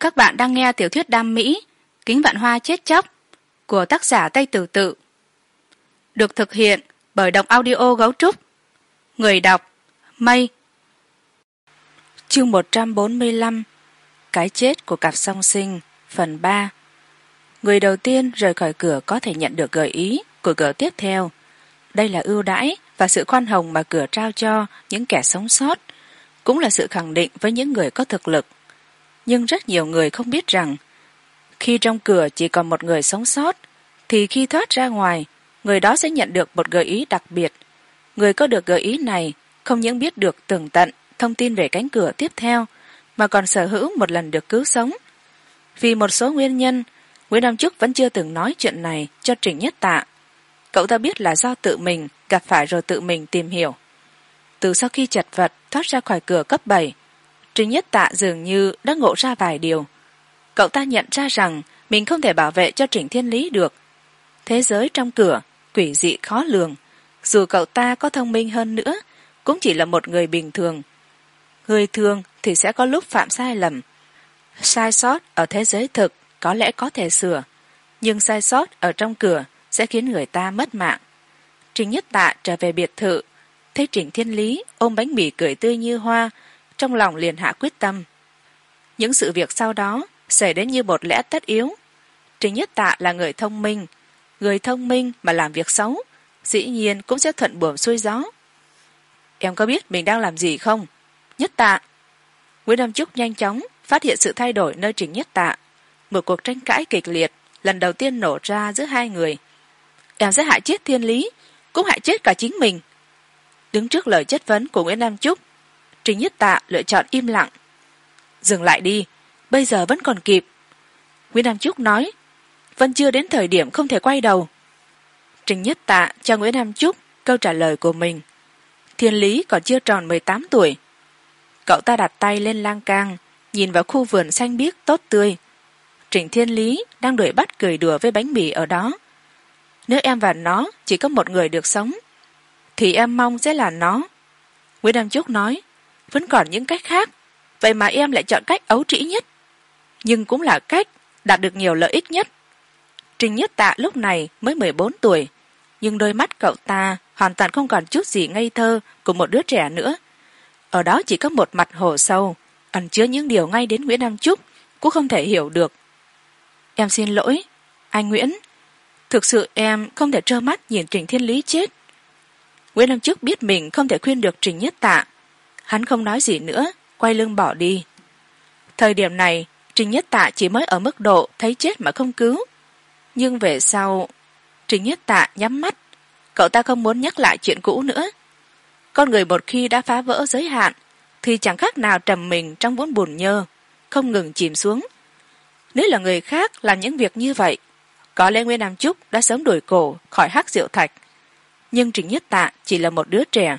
các bạn đang nghe tiểu thuyết đam mỹ, kính vạn hoa chết chóc, của tác giả tây tử tự. Được thực hiện bởi đọc audio gấu trúc. Người đọc, mây. Chương một trăm bốn mươi lăm, cái chết của cặp song sinh, phần ba. Người đầu tiên rời khỏi cửa có thể nhận được gợi ý của cửa tiếp theo. Đây là ưu đãi và sự khoan hồng mà cửa trao cho những kẻ sống sót, cũng là sự khẳng định với những người có thực lực nhưng rất nhiều người không biết rằng, khi trong cửa chỉ còn một người sống sót, thì khi thoát ra ngoài, người đó sẽ nhận được một gợi ý đặc biệt. Người có được gợi ý này không những biết được tường tận, thông tin về cánh cửa tiếp theo, mà còn sở hữu một lần được cứu sống. Vì một số nguyên nhân, nguyễn nam trúc vẫn chưa từng nói chuyện này cho trình nhất tạ. Cậu ta biết là do tự mình gặp phải rồi tự mình tìm hiểu. Từ sau khi chật vật thoát ra khỏi cửa cấp bảy trình nhất tạ dường như đã ngộ ra vài điều. Cậu ta nhận ra rằng mình không thể bảo vệ cho trịnh thiên lý được. Thế giới trong cửa, quỷ dị khó lường. Dù cậu ta có thông minh hơn nữa, cũng chỉ là một người bình thường. Người thường thì sẽ có lúc phạm sai lầm. Sai sót ở thế giới thực có lẽ có thể sửa, nhưng sai sót ở trong cửa sẽ khiến người ta mất mạng. Trình nhất tạ trở về biệt thự, thấy trịnh thiên lý ôm bánh mì cười tươi như hoa trong lòng liền hạ quyết tâm. Những sự việc sau đó xảy đến như một lẽ tất yếu. Trình nhất tạ là người thông minh. Người thông minh mà làm việc xấu, dĩ nhiên cũng sẽ thuận buồm xuôi gió. Em có biết mình đang làm gì không? Nhất tạ. Nguyễn nam trúc nhanh chóng phát hiện sự thay đổi nơi trình nhất tạ. Một cuộc tranh cãi kịch liệt lần đầu tiên nổ ra giữa hai người. Em sẽ hại chết thiên lý, cũng hại chết cả chính mình. Đứng trước lời chất vấn của nguyễn nam trúc trình nhất tạ lựa chọn im lặng. Dừng lại đi, bây giờ vẫn còn kịp. Nguyễn nam trúc nói, vẫn chưa đến thời điểm không thể quay đầu. Trình nhất tạ cho nguyễn nam trúc câu trả lời của mình. Thiên lý còn chưa tròn mười tám tuổi. Cậu ta đặt tay lên lang cang, nhìn vào khu vườn xanh biếc tốt tươi. Trịnh thiên lý đang đuổi bắt cười đùa với bánh mì ở đó. Nếu em và nó chỉ có một người được sống, thì em mong sẽ là nó. Nguyễn nam trúc nói vẫn còn những cách khác. Vậy mà em lại chọn cách ấu trĩ nhất. Nhưng cũng là cách đạt được nhiều lợi ích nhất. Trình nhất tạ lúc này mới mười bốn tuổi, nhưng đôi mắt cậu ta hoàn toàn không còn chút gì ngây thơ của một đứa trẻ nữa. Ở đó chỉ có một mặt hồ sâu, ẩn chứa những điều ngay đến nguyễn nam trúc cũng không thể hiểu được. Em xin lỗi, anh nguyễn. Thực sự em không thể trơ mắt nhìn trình thiên lý chết. Nguyễn nam trúc biết mình không thể khuyên được trình nhất tạ hắn không nói gì nữa, quay lưng bỏ đi. Thời điểm này, trình nhất tạ chỉ mới ở mức độ thấy chết mà không cứu. Nhưng về sau, trình nhất tạ nhắm mắt. Cậu ta không muốn nhắc lại chuyện cũ nữa. Con người một khi đã phá vỡ giới hạn, thì chẳng khác nào trầm mình trong vũng bùn nhơ, không ngừng chìm xuống. Nếu là người khác làm những việc như vậy, có lẽ nguyên nam trúc đã sớm đuổi cổ khỏi hắc diệu thạch. Nhưng trình nhất tạ chỉ là một đứa trẻ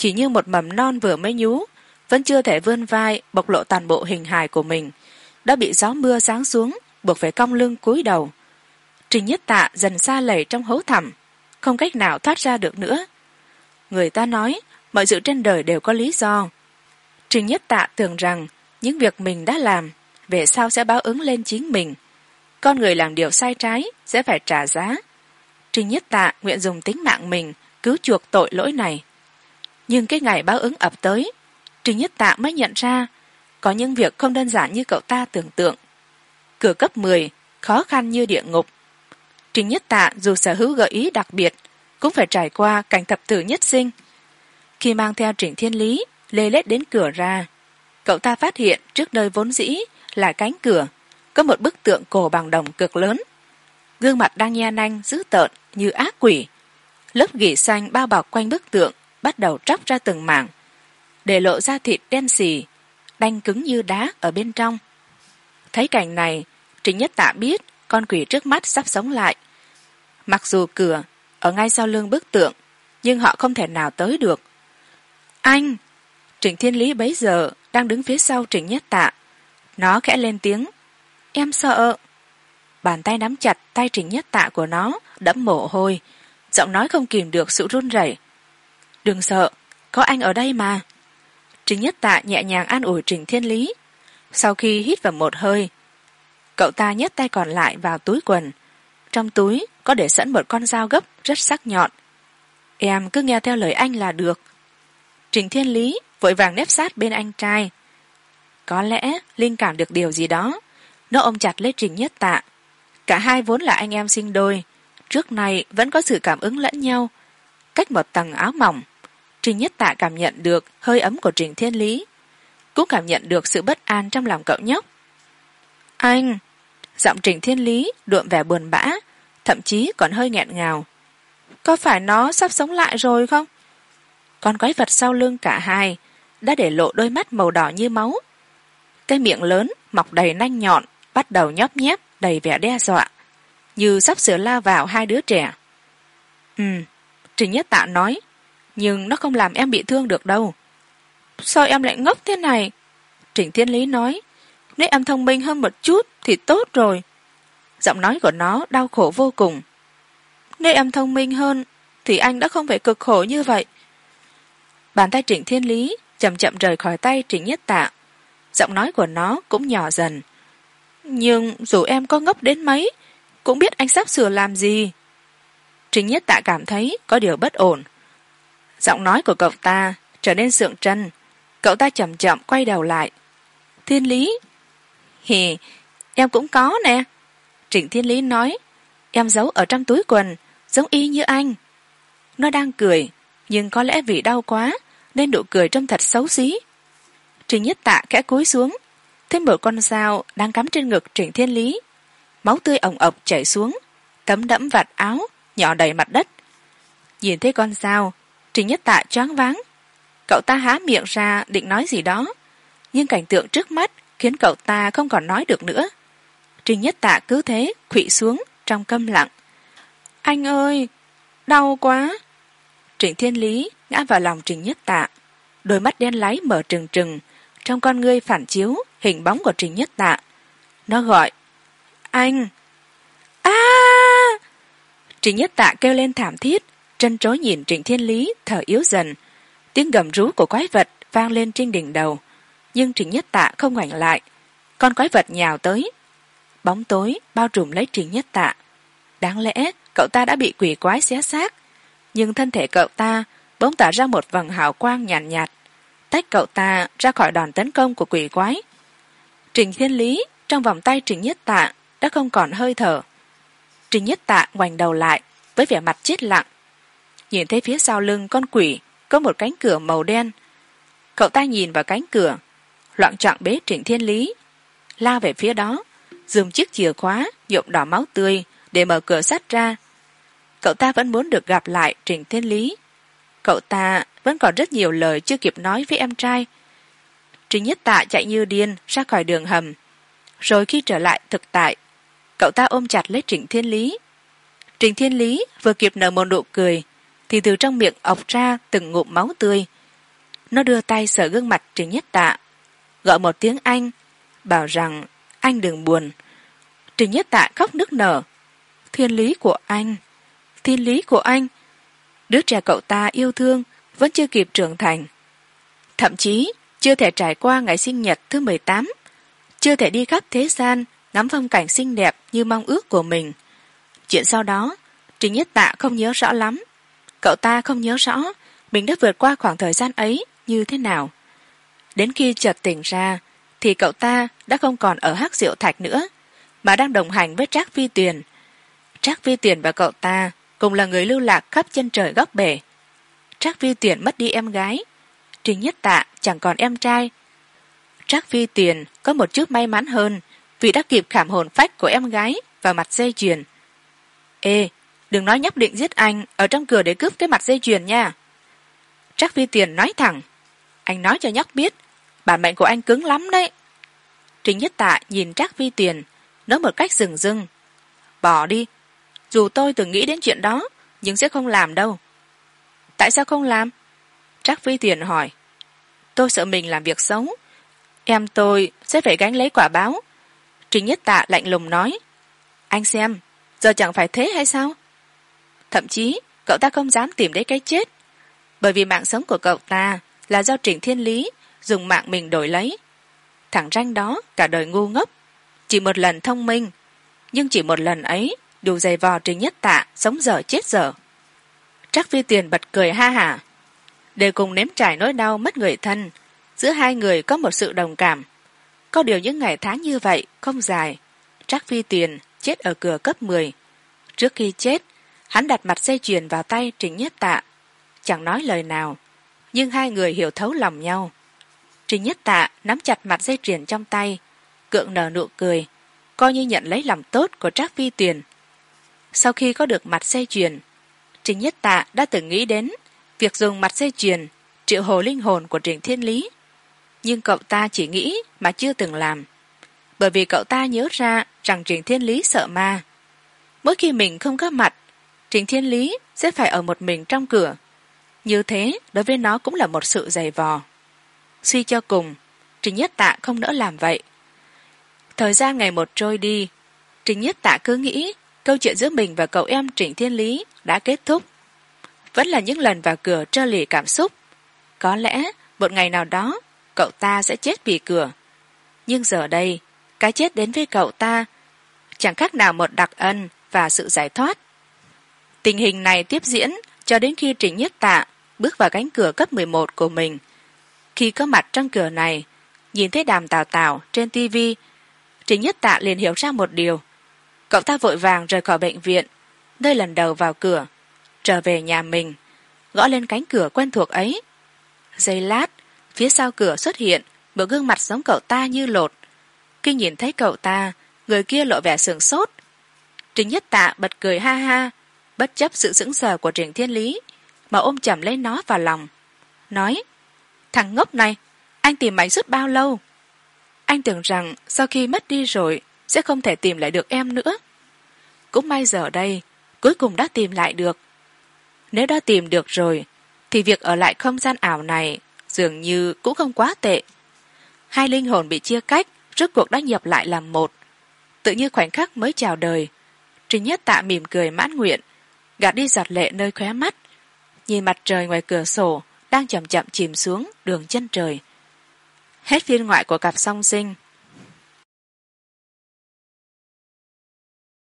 chỉ như một mầm non vừa mới nhú, vẫn chưa thể vươn vai, bộc lộ toàn bộ hình hài của mình. Đã bị gió mưa giáng xuống, buộc phải cong lưng cúi đầu. Trình nhất tạ dần xa lầy trong hố thẳm, không cách nào thoát ra được nữa. Người ta nói, mọi sự trên đời đều có lý do. Trình nhất tạ tưởng rằng, những việc mình đã làm, về sau sẽ báo ứng lên chính mình. Con người làm điều sai trái, sẽ phải trả giá. Trình nhất tạ nguyện dùng tính mạng mình, cứu chuộc tội lỗi này nhưng cái ngày báo ứng ập tới trình nhất tạ mới nhận ra có những việc không đơn giản như cậu ta tưởng tượng. Cửa cấp mười, khó khăn như địa ngục. Trình nhất tạ dù sở hữu gợi ý đặc biệt, cũng phải trải qua cảnh thập tử nhất sinh. Khi mang theo trịnh thiên lý, lê lết đến cửa ra, cậu ta phát hiện trước nơi vốn dĩ là cánh cửa, có một bức tượng cổ bằng đồng cực lớn. Gương mặt đang nhe nanh dữ tợn như ác quỷ, lớp gỉ xanh bao bọc quanh bức tượng bắt đầu tróc ra từng mảng, để lộ ra thịt đen xì, đanh cứng như đá ở bên trong. Thấy cảnh này, trịnh nhất tạ biết con quỷ trước mắt sắp sống lại. Mặc dù cửa ở ngay sau lưng bức tượng, nhưng họ không thể nào tới được. Anh! Trịnh thiên lý bấy giờ đang đứng phía sau trịnh nhất tạ. Nó khẽ lên tiếng. Em sợ. Bàn tay nắm chặt tay trịnh nhất tạ của nó, đẫm mồ hôi. Giọng nói không kìm được sự run rẩy đừng sợ, có anh ở đây mà. Trình nhất tạ nhẹ nhàng an ủi Trình thiên lý. Sau khi hít vào một hơi, cậu ta nhét tay còn lại vào túi quần. Trong túi có để sẵn một con dao gấp rất sắc nhọn. Em cứ nghe theo lời anh là được. Trình thiên lý vội vàng nếp sát bên anh trai. Có lẽ linh cảm được điều gì đó. Nó ôm chặt lấy trình nhất tạ. Cả hai vốn là anh em sinh đôi. Trước này vẫn có sự cảm ứng lẫn nhau cách một tầng áo mỏng. Trình nhất tạ cảm nhận được hơi ấm của trình thiên lý, cũng cảm nhận được sự bất an trong lòng cậu nhóc. Anh! Giọng trình thiên lý đượm vẻ buồn bã, thậm chí còn hơi nghẹn ngào. Có phải nó sắp sống lại rồi không? Con quái vật sau lưng cả hai đã để lộ đôi mắt màu đỏ như máu. Cái miệng lớn, mọc đầy nanh nhọn, bắt đầu nhóp nhép, đầy vẻ đe dọa, như sắp sửa la vào hai đứa trẻ. Ừ trình nhất tạ nói, nhưng nó không làm em bị thương được đâu. Sao em lại ngốc thế này? Trịnh thiên lý nói, nếu em thông minh hơn một chút thì tốt rồi. Giọng nói của nó đau khổ vô cùng. Nếu em thông minh hơn thì anh đã không phải cực khổ như vậy. Bàn tay trịnh thiên lý chậm chậm rời khỏi tay trịnh nhất tạ giọng nói của nó cũng nhỏ dần. Nhưng dù em có ngốc đến mấy, cũng biết anh sắp sửa làm gì. Trình nhất tạ cảm thấy có điều bất ổn. Giọng nói của cậu ta trở nên sượng trân. Cậu ta chậm chậm quay đầu lại. Thiên lý. Hì, em cũng có nè. Trịnh thiên lý nói, em giấu ở trong túi quần, giống y như anh. Nó đang cười, nhưng có lẽ vì đau quá, nên nụ cười trông thật xấu xí. Trịnh nhất tạ khẽ cúi xuống thêm một con dao đang cắm trên ngực trịnh thiên lý. Máu tươi ồng ộc chảy xuống, tấm đẫm vạt áo nhỏ đầy mặt đất. Nhìn thấy con dao, trình nhất tạ choáng váng. Cậu ta há miệng ra định nói gì đó, nhưng cảnh tượng trước mắt khiến cậu ta không còn nói được nữa. Trình nhất tạ cứ thế khuỵ xuống trong câm lặng. Anh ơi, đau quá. Trịnh thiên lý ngã vào lòng trình nhất tạ. Đôi mắt đen láy mở trừng trừng, trong con ngươi phản chiếu hình bóng của trình nhất tạ. Nó gọi, anh trịnh nhất tạ kêu lên thảm thiết trân trối nhìn trịnh thiên lý thở yếu dần. Tiếng gầm rú của quái vật vang lên trên đỉnh đầu nhưng trịnh nhất tạ không ngoảnh lại. Con quái vật nhào tới. Bóng tối bao trùm lấy trịnh nhất tạ. Đáng lẽ cậu ta đã bị quỷ quái xé xác nhưng thân thể cậu ta bỗng tỏa ra một vầng hào quang nhàn nhạt, nhạt tách cậu ta ra khỏi đòn tấn công của quỷ quái. Trình thiên lý trong vòng tay trình nhất tạ đã không còn hơi thở trình nhất tạ ngoảnh đầu lại, với vẻ mặt chết lặng. Nhìn thấy phía sau lưng con quỷ, có một cánh cửa màu đen. Cậu ta nhìn vào cánh cửa, loạn trọng bế trịnh thiên lý, lao về phía đó, dùng chiếc chìa khóa, nhuộm đỏ máu tươi để mở cửa sắt ra. Cậu ta vẫn muốn được gặp lại trịnh thiên lý. Cậu ta vẫn còn rất nhiều lời chưa kịp nói với em trai. Trịnh nhất tạ chạy như điên ra khỏi đường hầm, rồi khi trở lại thực tại cậu ta ôm chặt lấy trịnh thiên lý. Trịnh thiên lý vừa kịp nở một nụ cười, thì từ trong miệng ọc ra từng ngụm máu tươi. Nó đưa tay sờ gương mặt trịnh nhất tạ, gọi một tiếng anh, bảo rằng, anh đừng buồn. Trịnh nhất tạ khóc nức nở. Thiên lý của anh, thiên lý của anh, đứa trẻ cậu ta yêu thương vẫn chưa kịp trưởng thành. Thậm chí chưa thể trải qua ngày sinh nhật thứ mười tám, chưa thể đi khắp thế gian ngắm phong cảnh xinh đẹp như mong ước của mình. Chuyện sau đó trình nhất tạ không nhớ rõ lắm. Cậu ta không nhớ rõ mình đã vượt qua khoảng thời gian ấy như thế nào. Đến khi chợt tỉnh ra, thì cậu ta đã không còn ở hắc diệu thạch nữa, mà đang đồng hành với trác phi tuyền trác phi tuyền và cậu ta cùng là người lưu lạc khắp chân trời góc bể. Trác phi tuyền mất đi em gái trình nhất tạ chẳng còn em trai. Trác phi tuyền có một chút may mắn hơn vì đã kịp khảm hồn phách của em gái vào mặt dây chuyền. Ê, đừng nói nhóc định giết anh ở trong cửa để cướp cái mặt dây chuyền nha. Trác phi tiền nói thẳng. Anh nói cho nhóc biết bản mệnh của anh cứng lắm đấy. Trình nhất tạ nhìn trác phi tiền, nói một cách rừng rưng bỏ đi, dù tôi từng nghĩ đến chuyện đó, nhưng sẽ không làm đâu. Tại sao không làm? Trác phi tiền hỏi. Tôi sợ mình làm việc xấu, em tôi sẽ phải gánh lấy quả báo trình nhất tạ lạnh lùng nói. Anh xem, giờ chẳng phải thế hay sao? Thậm chí, cậu ta không dám tìm đến cái chết. Bởi vì mạng sống của cậu ta là do trình thiên lý dùng mạng mình đổi lấy. Thằng ranh đó cả đời ngu ngốc. Chỉ một lần thông minh, nhưng chỉ một lần ấy đủ giày vò trình nhất tạ sống dở chết dở. Trác phi tiền bật cười ha hả để cùng nếm trải nỗi đau mất người thân, giữa hai người có một sự đồng cảm có điều những ngày tháng như vậy, không dài. Trác phi tiền chết ở cửa cấp mười. Trước khi chết, hắn đặt mặt dây chuyền vào tay trình nhất tạ. Chẳng nói lời nào, nhưng hai người hiểu thấu lòng nhau. Trình nhất tạ nắm chặt mặt dây chuyền trong tay cượng nở nụ cười, coi như nhận lấy lòng tốt của trác phi tiền. Sau khi có được mặt dây chuyền trình nhất tạ đã từng nghĩ đến việc dùng mặt dây chuyền triệu hồ linh hồn của trình thiên lý nhưng cậu ta chỉ nghĩ mà chưa từng làm. Bởi vì cậu ta nhớ ra rằng trình thiên lý sợ ma. Mỗi khi mình không có mặt, trình thiên lý sẽ phải ở một mình trong cửa. Như thế, đối với nó cũng là một sự dày vò. Suy cho cùng, trình nhất tạ không nỡ làm vậy. Thời gian ngày một trôi đi, trình nhất tạ cứ nghĩ câu chuyện giữa mình và cậu em trịnh thiên lý đã kết thúc. Vẫn là những lần vào cửa trơ lì cảm xúc. Có lẽ một ngày nào đó cậu ta sẽ chết vì cửa. Nhưng giờ đây, cái chết đến với cậu ta chẳng khác nào một đặc ân và sự giải thoát. Tình hình này tiếp diễn cho đến khi trịnh nhất tạ bước vào cánh cửa cấp mười một của mình. Khi có mặt trong cửa này, nhìn thấy đàm tào tào trên tv trịnh nhất tạ liền hiểu ra một điều. Cậu ta vội vàng rời khỏi bệnh viện, nơi lần đầu vào cửa, trở về nhà mình, gõ lên cánh cửa quen thuộc ấy. Giây lát phía sau cửa xuất hiện một gương mặt giống cậu ta như lột. Khi nhìn thấy cậu ta, người kia lộ vẻ sửng sốt. Trình nhất tạ bật cười ha ha, bất chấp sự sững sờ của trình thiên lý, mà ôm chầm lấy nó vào lòng. Nói, thằng ngốc này, anh tìm mày suốt bao lâu? Anh tưởng rằng sau khi mất đi rồi sẽ không thể tìm lại được em nữa. Cũng may giờ đây, cuối cùng đã tìm lại được. Nếu đã tìm được rồi, thì việc ở lại không gian ảo này dường như cũng không quá tệ. Hai linh hồn bị chia cách, rốt cuộc đã nhập lại làm một. Tự như khoảnh khắc mới chào đời trình nhất tạ mỉm cười mãn nguyện, gạt đi giọt lệ nơi khóe mắt, nhìn mặt trời ngoài cửa sổ đang chậm chậm chìm xuống đường chân trời. Hết phiên ngoại của cặp song sinh